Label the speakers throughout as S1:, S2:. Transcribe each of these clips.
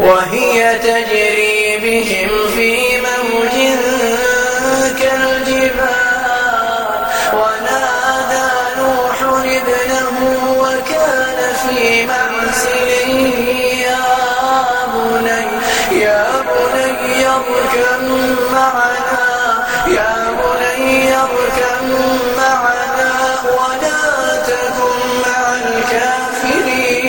S1: وهي تجري بهم في موج كالجبال. ونادى نوح ابنه وكان في معزل يا بني يا بني اركب معنا. يا بني اركب معنا. ولا تكن مع الكافرين.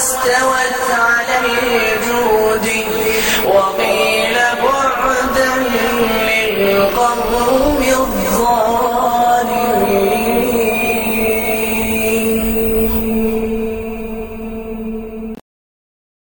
S1: استوت على الجود وقيل بعدا للقوم الظالمين.